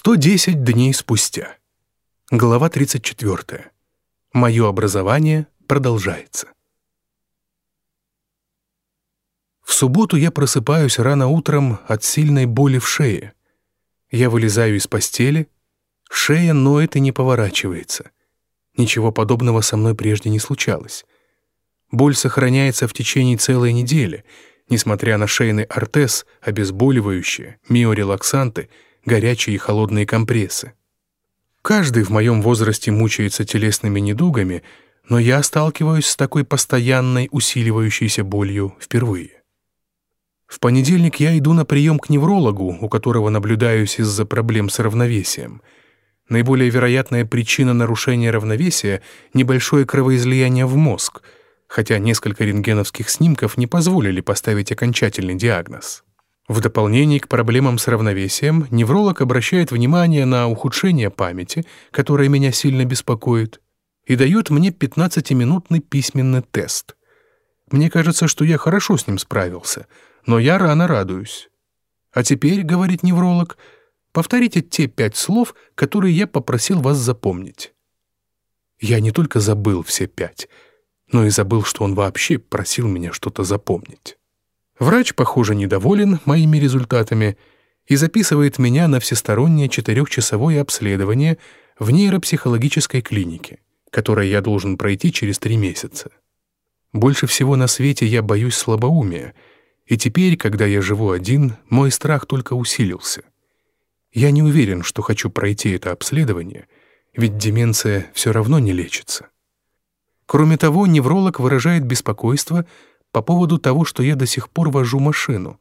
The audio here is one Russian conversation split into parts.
110 дней спустя. Глава 34. Мое образование продолжается. В субботу я просыпаюсь рано утром от сильной боли в шее. Я вылезаю из постели, шея ноет и не поворачивается. Ничего подобного со мной прежде не случалось. Боль сохраняется в течение целой недели, несмотря на шейный ортез, обезболивающие, миорелаксанты — горячие и холодные компрессы. Каждый в моем возрасте мучается телесными недугами, но я сталкиваюсь с такой постоянной усиливающейся болью впервые. В понедельник я иду на прием к неврологу, у которого наблюдаюсь из-за проблем с равновесием. Наиболее вероятная причина нарушения равновесия — небольшое кровоизлияние в мозг, хотя несколько рентгеновских снимков не позволили поставить окончательный диагноз. В дополнение к проблемам с равновесием, невролог обращает внимание на ухудшение памяти, которое меня сильно беспокоит, и дает мне 15-минутный письменный тест. Мне кажется, что я хорошо с ним справился, но я рано радуюсь. А теперь, говорит невролог, повторите те пять слов, которые я попросил вас запомнить. Я не только забыл все пять, но и забыл, что он вообще просил меня что-то запомнить. Врач, похоже, недоволен моими результатами и записывает меня на всестороннее четырехчасовое обследование в нейропсихологической клинике, которое я должен пройти через три месяца. Больше всего на свете я боюсь слабоумия, и теперь, когда я живу один, мой страх только усилился. Я не уверен, что хочу пройти это обследование, ведь деменция все равно не лечится. Кроме того, невролог выражает беспокойство по поводу того, что я до сих пор вожу машину.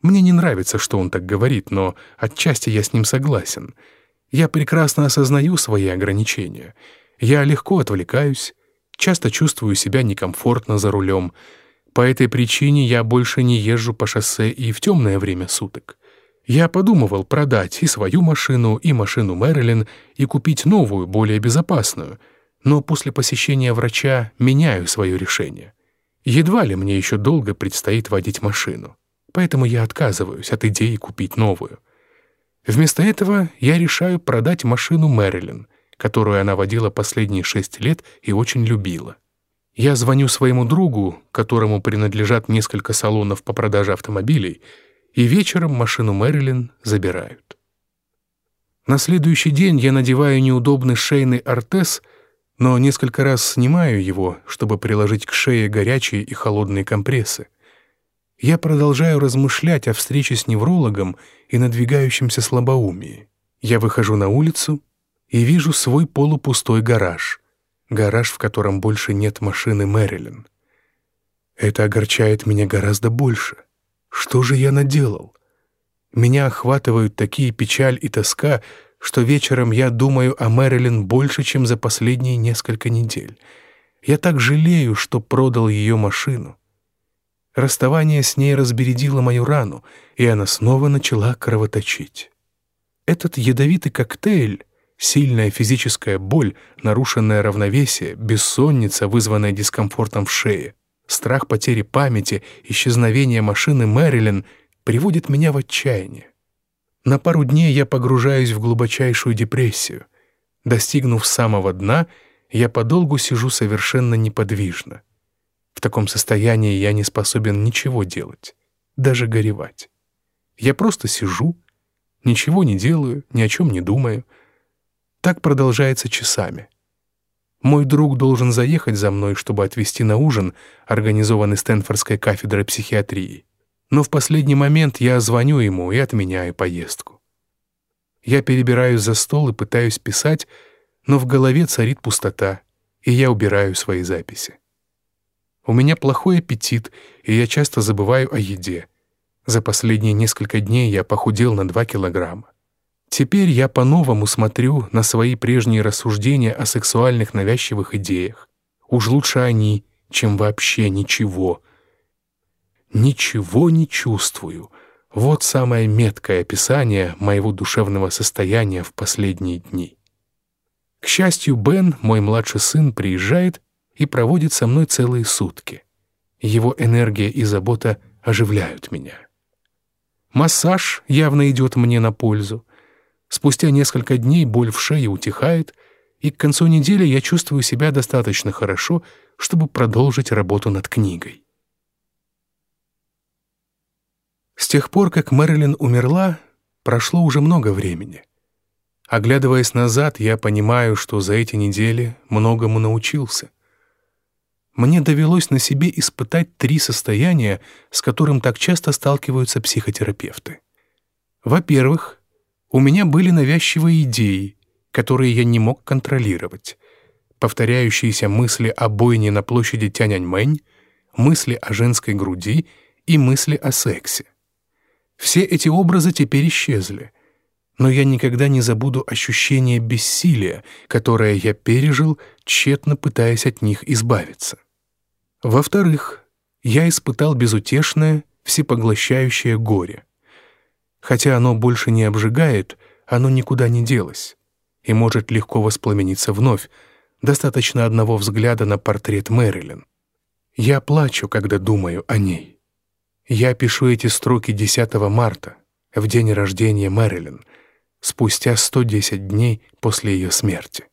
Мне не нравится, что он так говорит, но отчасти я с ним согласен. Я прекрасно осознаю свои ограничения. Я легко отвлекаюсь, часто чувствую себя некомфортно за рулем. По этой причине я больше не езжу по шоссе и в темное время суток. Я подумывал продать и свою машину, и машину Мэрилин, и купить новую, более безопасную, но после посещения врача меняю свое решение. Едва ли мне еще долго предстоит водить машину, поэтому я отказываюсь от идеи купить новую. Вместо этого я решаю продать машину Мэрилин, которую она водила последние шесть лет и очень любила. Я звоню своему другу, которому принадлежат несколько салонов по продаже автомобилей, и вечером машину Мэрилин забирают. На следующий день я надеваю неудобный шейный ортез — но несколько раз снимаю его, чтобы приложить к шее горячие и холодные компрессы. Я продолжаю размышлять о встрече с неврологом и надвигающемся слабоумии. Я выхожу на улицу и вижу свой полупустой гараж. Гараж, в котором больше нет машины Мэрилин. Это огорчает меня гораздо больше. Что же я наделал? Меня охватывают такие печаль и тоска, что вечером я думаю о Мэрилин больше, чем за последние несколько недель. Я так жалею, что продал ее машину. Расставание с ней разбередило мою рану, и она снова начала кровоточить. Этот ядовитый коктейль, сильная физическая боль, нарушенное равновесие, бессонница, вызванная дискомфортом в шее, страх потери памяти, исчезновение машины Мэрилин приводит меня в отчаяние. На пару дней я погружаюсь в глубочайшую депрессию. Достигнув самого дна, я подолгу сижу совершенно неподвижно. В таком состоянии я не способен ничего делать, даже горевать. Я просто сижу, ничего не делаю, ни о чем не думаю. Так продолжается часами. Мой друг должен заехать за мной, чтобы отвезти на ужин, организованный Стэнфордской кафедрой психиатрии но в последний момент я звоню ему и отменяю поездку. Я перебираюсь за стол и пытаюсь писать, но в голове царит пустота, и я убираю свои записи. У меня плохой аппетит, и я часто забываю о еде. За последние несколько дней я похудел на 2 килограмма. Теперь я по-новому смотрю на свои прежние рассуждения о сексуальных навязчивых идеях. Уж лучше они, чем вообще ничего — «Ничего не чувствую». Вот самое меткое описание моего душевного состояния в последние дни. К счастью, Бен, мой младший сын, приезжает и проводит со мной целые сутки. Его энергия и забота оживляют меня. Массаж явно идет мне на пользу. Спустя несколько дней боль в шее утихает, и к концу недели я чувствую себя достаточно хорошо, чтобы продолжить работу над книгой. С тех пор, как Мэрилин умерла, прошло уже много времени. Оглядываясь назад, я понимаю, что за эти недели многому научился. Мне довелось на себе испытать три состояния, с которым так часто сталкиваются психотерапевты. Во-первых, у меня были навязчивые идеи, которые я не мог контролировать. Повторяющиеся мысли о бойне на площади Тяньаньмэнь, мысли о женской груди и мысли о сексе. Все эти образы теперь исчезли, но я никогда не забуду ощущение бессилия, которое я пережил, тщетно пытаясь от них избавиться. Во-вторых, я испытал безутешное, всепоглощающее горе. Хотя оно больше не обжигает, оно никуда не делось и может легко воспламениться вновь, достаточно одного взгляда на портрет Мэрилин. Я плачу, когда думаю о ней. Я пишу эти строки 10 марта, в день рождения Мэрилин, спустя 110 дней после ее смерти.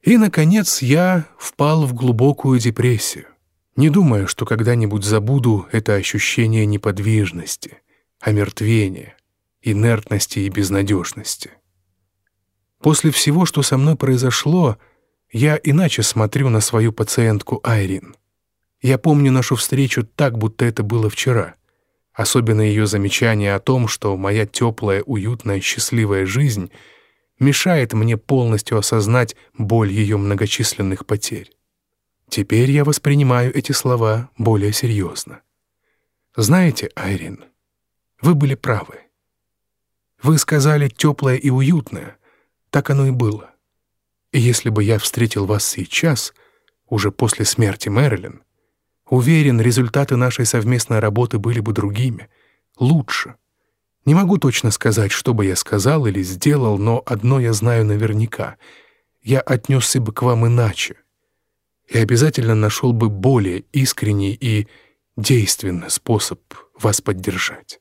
И, наконец, я впал в глубокую депрессию, не думая, что когда-нибудь забуду это ощущение неподвижности, омертвения, инертности и безнадежности. После всего, что со мной произошло, я иначе смотрю на свою пациентку Айрин. Я помню нашу встречу так, будто это было вчера. Особенно ее замечание о том, что моя теплая, уютная, счастливая жизнь мешает мне полностью осознать боль ее многочисленных потерь. Теперь я воспринимаю эти слова более серьезно. Знаете, Айрин, вы были правы. Вы сказали «теплое и уютное», так оно и было. И если бы я встретил вас сейчас, уже после смерти Мэрилин, Уверен, результаты нашей совместной работы были бы другими, лучше. Не могу точно сказать, что бы я сказал или сделал, но одно я знаю наверняка. Я отнесся бы к вам иначе. И обязательно нашел бы более искренний и действенный способ вас поддержать.